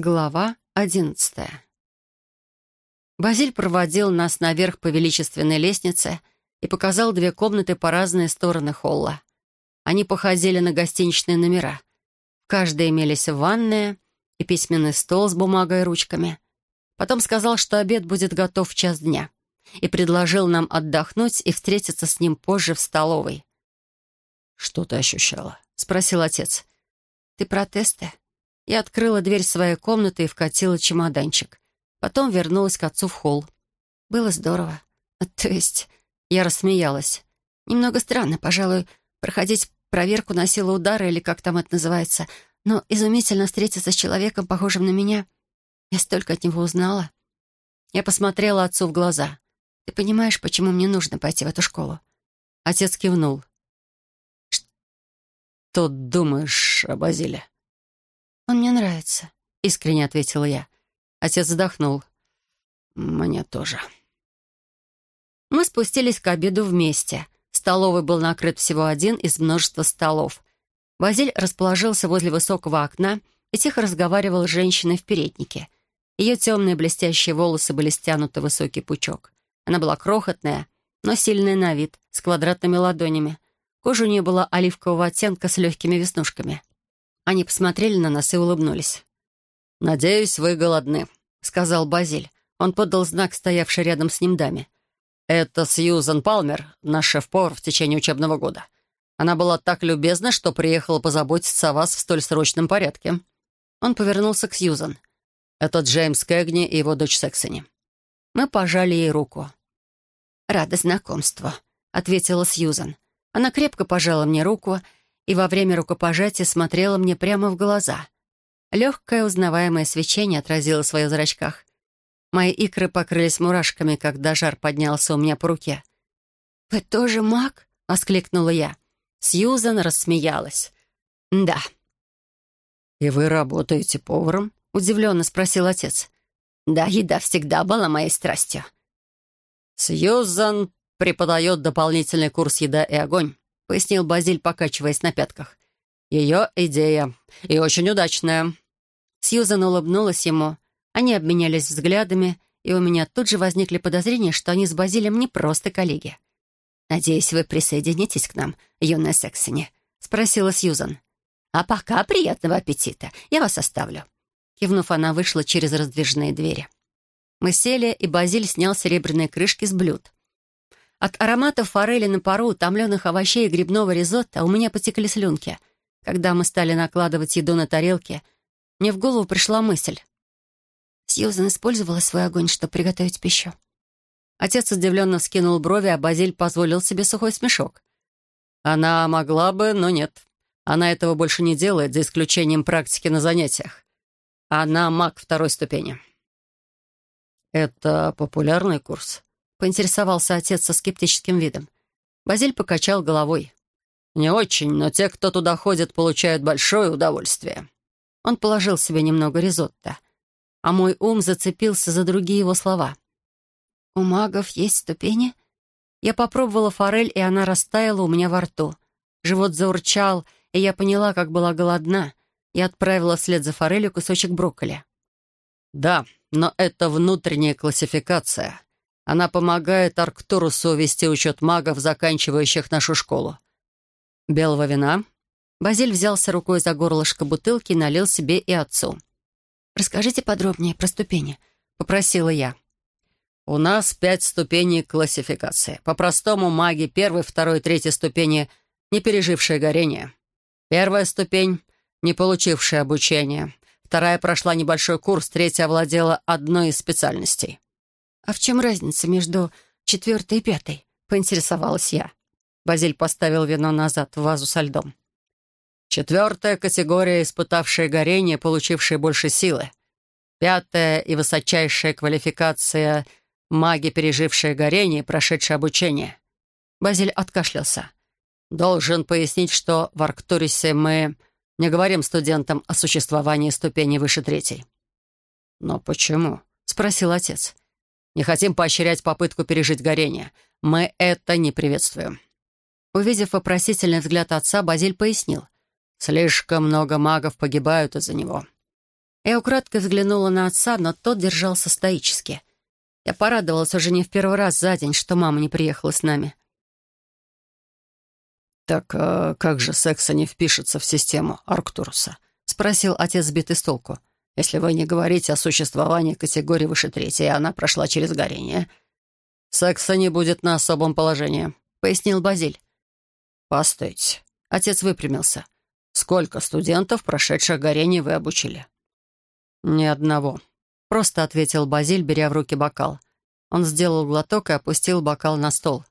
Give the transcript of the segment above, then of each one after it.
Глава одиннадцатая. Базиль проводил нас наверх по величественной лестнице и показал две комнаты по разные стороны холла. Они походили на гостиничные номера. В каждой имелись ванная и письменный стол с бумагой и ручками. Потом сказал, что обед будет готов в час дня, и предложил нам отдохнуть и встретиться с ним позже в столовой. «Что ты ощущала?» — спросил отец. «Ты протесты?» Я открыла дверь своей комнаты и вкатила чемоданчик. Потом вернулась к отцу в холл. Было здорово. То есть, я рассмеялась. Немного странно, пожалуй, проходить проверку на силу удара или как там это называется, но изумительно встретиться с человеком, похожим на меня. Я столько от него узнала. Я посмотрела отцу в глаза. «Ты понимаешь, почему мне нужно пойти в эту школу?» Отец кивнул. «Что думаешь о Базиле?» «Он мне нравится», — искренне ответила я. Отец вздохнул. «Мне тоже». Мы спустились к обеду вместе. Столовый был накрыт всего один из множества столов. Базиль расположился возле высокого окна и тихо разговаривал с женщиной в переднике. Ее темные блестящие волосы были стянуты в высокий пучок. Она была крохотная, но сильная на вид, с квадратными ладонями. Кожа у нее была оливкового оттенка с легкими веснушками. Они посмотрели на нас и улыбнулись. «Надеюсь, вы голодны», — сказал Базиль. Он подал знак стоявшей рядом с ним даме. «Это Сьюзан Палмер, наш шеф-повар в течение учебного года. Она была так любезна, что приехала позаботиться о вас в столь срочном порядке». Он повернулся к Сьюзан. «Это Джеймс Кэгни и его дочь Сексони». Мы пожали ей руку. «Рада знакомству», — ответила Сьюзан. Она крепко пожала мне руку и во время рукопожатия смотрела мне прямо в глаза. Легкое узнаваемое свечение отразило в своих зрачках. Мои икры покрылись мурашками, когда жар поднялся у меня по руке. «Вы тоже маг?» — воскликнула я. Сьюзан рассмеялась. «Да». «И вы работаете поваром?» — удивленно спросил отец. «Да, еда всегда была моей страстью». «Сьюзан преподает дополнительный курс «Еда и огонь», — пояснил Базиль, покачиваясь на пятках. «Ее идея. И очень удачная». Сьюзан улыбнулась ему. Они обменялись взглядами, и у меня тут же возникли подозрения, что они с Базилем не просто коллеги. «Надеюсь, вы присоединитесь к нам, юная Сексони?» — спросила Сьюзан. «А пока приятного аппетита. Я вас оставлю». Кивнув, она вышла через раздвижные двери. Мы сели, и Базиль снял серебряные крышки с блюд. От аромата форели на пару, томленых овощей и грибного ризотто у меня потекли слюнки. Когда мы стали накладывать еду на тарелки, мне в голову пришла мысль. Сьюзан использовала свой огонь, чтобы приготовить пищу. Отец удивленно вскинул брови, а Базиль позволил себе сухой смешок. «Она могла бы, но нет. Она этого больше не делает, за исключением практики на занятиях. Она маг второй ступени». «Это популярный курс?» — поинтересовался отец со скептическим видом. Базиль покачал головой. «Не очень, но те, кто туда ходит, получают большое удовольствие». Он положил себе немного ризотто, а мой ум зацепился за другие его слова. «У магов есть ступени?» Я попробовала форель, и она растаяла у меня во рту. Живот заурчал, и я поняла, как была голодна. Я отправила вслед за форелью кусочек брокколи. «Да, но это внутренняя классификация. Она помогает Арктурусу вести учет магов, заканчивающих нашу школу. Белого вина?» Базиль взялся рукой за горлышко бутылки и налил себе и отцу. «Расскажите подробнее про ступени», — попросила я. «У нас пять ступеней классификации. По-простому маги первой, второй, третьей ступени, не пережившие горение. Первая ступень — не получившая обучение. Вторая прошла небольшой курс, третья овладела одной из специальностей. «А в чем разница между четвертой и пятой?» — поинтересовалась я. Базиль поставил вино назад в вазу со льдом. Четвертая категория, испытавшая горение, получившая больше силы. Пятая и высочайшая квалификация — маги, пережившие горение, прошедшие обучение. Базиль откашлялся. «Должен пояснить, что в Арктурисе мы не говорим студентам о существовании ступени выше третьей». «Но почему?» — спросил отец. Не хотим поощрять попытку пережить горение. Мы это не приветствуем». Увидев вопросительный взгляд отца, Базиль пояснил. «Слишком много магов погибают из-за него». Я украдкой взглянула на отца, но тот держался стоически. Я порадовалась уже не в первый раз за день, что мама не приехала с нами. «Так а как же секса не впишется в систему Арктуруса?» — спросил отец, сбитый с толку. «Если вы не говорите о существовании категории выше третьей, она прошла через горение, секса не будет на особом положении», — пояснил Базиль. «Постойте». Отец выпрямился. «Сколько студентов, прошедших горение, вы обучили?» «Ни одного», — просто ответил Базиль, беря в руки бокал. Он сделал глоток и опустил бокал на стол.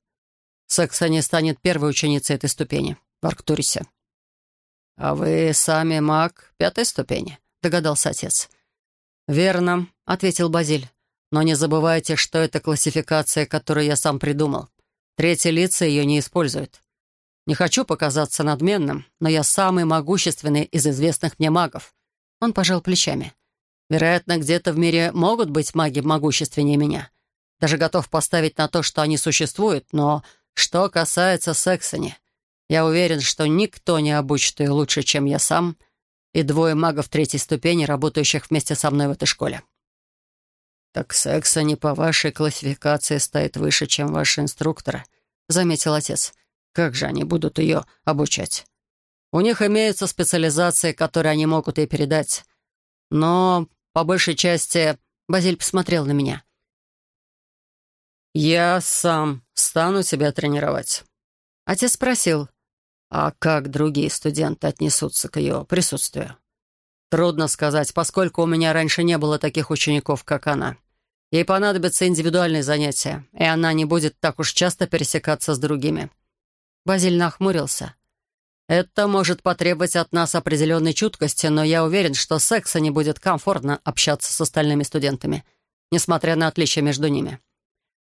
Секса не станет первой ученицей этой ступени в Арктурисе. «А вы сами маг пятой ступени», — догадался отец. «Верно», — ответил Базиль. «Но не забывайте, что это классификация, которую я сам придумал. Третьи лица ее не используют. Не хочу показаться надменным, но я самый могущественный из известных мне магов». Он пожал плечами. «Вероятно, где-то в мире могут быть маги могущественнее меня. Даже готов поставить на то, что они существуют, но что касается Сексони, я уверен, что никто не обучит ее лучше, чем я сам и двое магов третьей ступени, работающих вместе со мной в этой школе. «Так Сексони по вашей классификации стоит выше, чем ваши инструкторы», — заметил отец. «Как же они будут ее обучать? У них имеются специализации, которые они могут ей передать. Но, по большей части, Базиль посмотрел на меня. «Я сам стану тебя тренировать». Отец спросил, а как другие студенты отнесутся к ее присутствию? Трудно сказать, поскольку у меня раньше не было таких учеников, как она. Ей понадобятся индивидуальные занятия, и она не будет так уж часто пересекаться с другими. Базиль нахмурился. Это может потребовать от нас определенной чуткости, но я уверен, что секса не будет комфортно общаться с остальными студентами, несмотря на отличия между ними.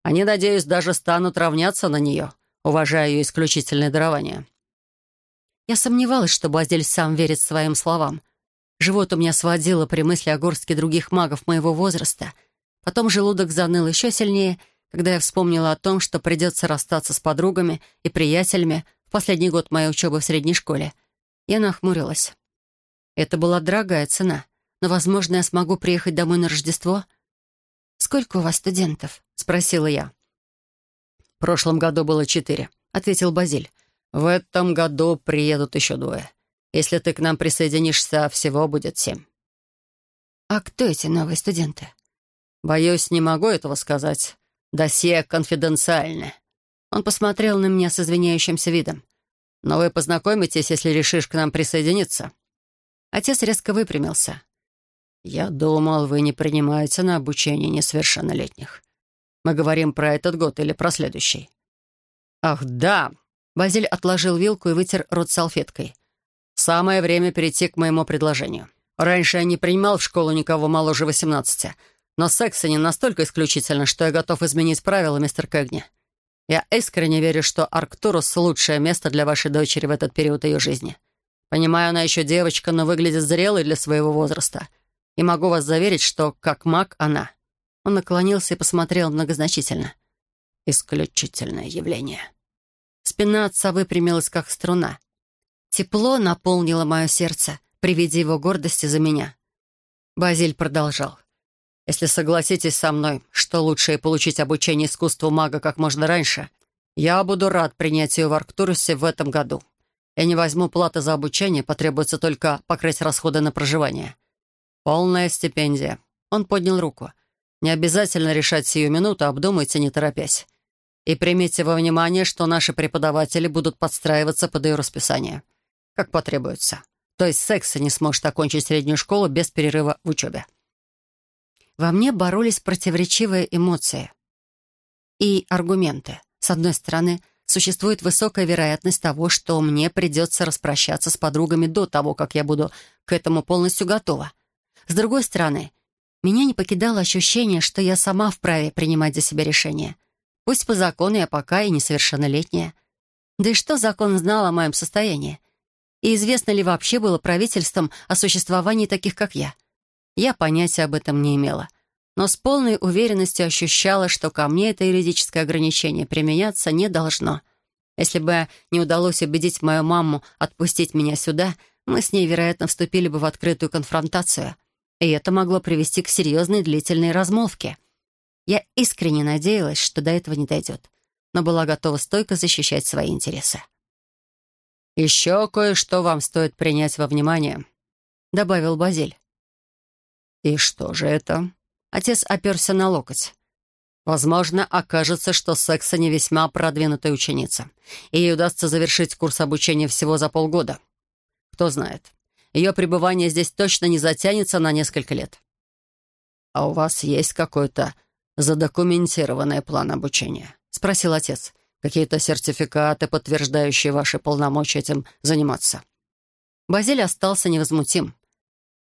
Они, надеюсь, даже станут равняться на нее, уважая ее исключительное дарование. Я сомневалась, что Базиль сам верит своим словам. Живот у меня сводило при мысли о горстке других магов моего возраста. Потом желудок заныл еще сильнее, когда я вспомнила о том, что придется расстаться с подругами и приятелями в последний год моей учебы в средней школе. Я нахмурилась. Это была дорогая цена, но, возможно, я смогу приехать домой на Рождество — «Сколько у вас студентов?» — спросила я. «В прошлом году было четыре», — ответил Базиль. «В этом году приедут еще двое. Если ты к нам присоединишься, всего будет семь». «А кто эти новые студенты?» «Боюсь, не могу этого сказать. Досье конфиденциальное». Он посмотрел на меня с извиняющимся видом. «Но вы познакомитесь, если решишь к нам присоединиться». Отец резко выпрямился. «Я думал, вы не принимаете на обучение несовершеннолетних. Мы говорим про этот год или про следующий?» «Ах, да!» Базиль отложил вилку и вытер рот салфеткой. «Самое время перейти к моему предложению. Раньше я не принимал в школу никого моложе восемнадцати, но секса не настолько исключительно, что я готов изменить правила, мистер Кэгни. Я искренне верю, что Арктурус — лучшее место для вашей дочери в этот период ее жизни. Понимаю, она еще девочка, но выглядит зрелой для своего возраста. И могу вас заверить, что, как маг, она...» Он наклонился и посмотрел многозначительно. «Исключительное явление». Спина отца выпрямилась, как струна. Тепло наполнило мое сердце при виде его гордости за меня. Базиль продолжал. «Если согласитесь со мной, что лучше получить обучение искусству мага как можно раньше, я буду рад принятию в Арктурусе в этом году. Я не возьму платы за обучение, потребуется только покрыть расходы на проживание. «Полная стипендия». Он поднял руку. «Не обязательно решать сию минуту, обдумайте, не торопясь. И примите во внимание, что наши преподаватели будут подстраиваться под ее расписание, как потребуется. То есть секса не сможет окончить среднюю школу без перерыва в учебе». Во мне боролись противоречивые эмоции и аргументы. С одной стороны, существует высокая вероятность того, что мне придется распрощаться с подругами до того, как я буду к этому полностью готова. С другой стороны, меня не покидало ощущение, что я сама вправе принимать за себя решения. Пусть по закону я пока и несовершеннолетняя. Да и что закон знал о моем состоянии? И известно ли вообще было правительством о существовании таких, как я? Я понятия об этом не имела. Но с полной уверенностью ощущала, что ко мне это юридическое ограничение применяться не должно. Если бы не удалось убедить мою маму отпустить меня сюда, мы с ней, вероятно, вступили бы в открытую конфронтацию — и это могло привести к серьезной длительной размолвке. Я искренне надеялась, что до этого не дойдет, но была готова стойко защищать свои интересы. «Еще кое-что вам стоит принять во внимание», — добавил Базиль. «И что же это?» Отец оперся на локоть. Возможно, окажется, что Секса не весьма продвинутая ученица, и ей удастся завершить курс обучения всего за полгода. Кто знает, ее пребывание здесь точно не затянется на несколько лет. «А у вас есть какой-то задокументированный план обучения?» — спросил отец. «Какие-то сертификаты, подтверждающие ваши полномочия этим заниматься?» Базиль остался невозмутим.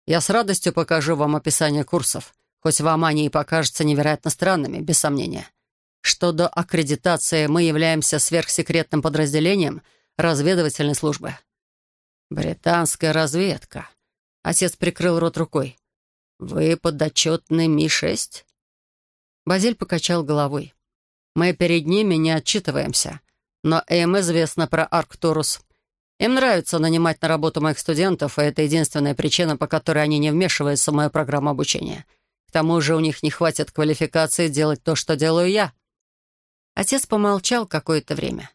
«Я с радостью покажу вам описание курсов, хоть вам они и покажутся невероятно странными, без сомнения. Что до аккредитации, мы являемся сверхсекретным подразделением разведывательной службы. Британская разведка. Отец прикрыл рот рукой. Вы подотчетный Ми-6? Базиль покачал головой. Мы перед ними не отчитываемся. Но им известно про Арктурус. Им нравится нанимать на работу моих студентов, и это единственная причина, по которой они не вмешиваются в мою программу обучения — к тому же у них не хватит квалификации делать то, что делаю я». Отец помолчал какое-то время.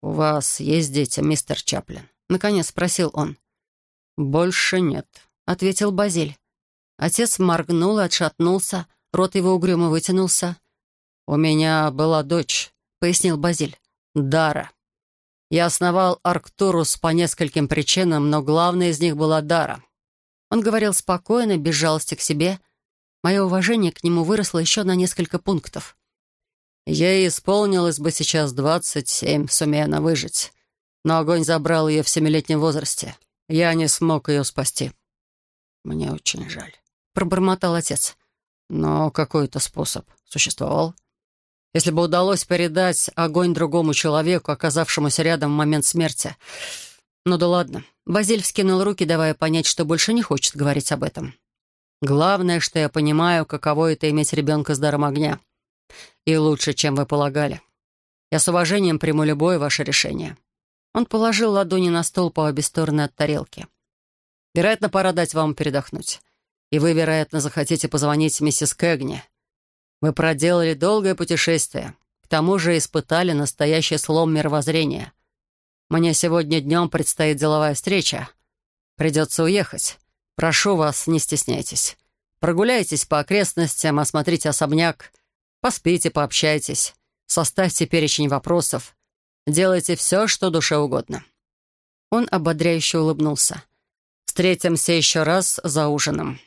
«У вас есть дети, мистер Чаплин?» — наконец спросил он. «Больше нет», — ответил Базиль. Отец моргнул и отшатнулся, рот его угрюмо вытянулся. «У меня была дочь», — пояснил Базиль. «Дара. Я основал Арктурус по нескольким причинам, но главной из них была Дара». Он говорил спокойно, без жалости к себе, Мое уважение к нему выросло еще на несколько пунктов. Ей исполнилось бы сейчас двадцать семь, сумея она выжить. Но огонь забрал ее в семилетнем возрасте. Я не смог ее спасти. Мне очень жаль. Пробормотал отец. Но какой-то способ существовал. Если бы удалось передать огонь другому человеку, оказавшемуся рядом в момент смерти. Ну да ладно. Базиль вскинул руки, давая понять, что больше не хочет говорить об этом. Главное, что я понимаю, каково это иметь ребенка с даром огня. И лучше, чем вы полагали. Я с уважением приму любое ваше решение». Он положил ладони на стол по обе стороны от тарелки. «Вероятно, пора дать вам передохнуть. И вы, вероятно, захотите позвонить миссис Кэгни. Вы проделали долгое путешествие. К тому же испытали настоящий слом мировоззрения. Мне сегодня днем предстоит деловая встреча. Придется уехать. Прошу вас, не стесняйтесь. Прогуляйтесь по окрестностям, осмотрите особняк, поспите, пообщайтесь, составьте перечень вопросов. Делайте все, что душе угодно». Он ободряюще улыбнулся. «Встретимся еще раз за ужином».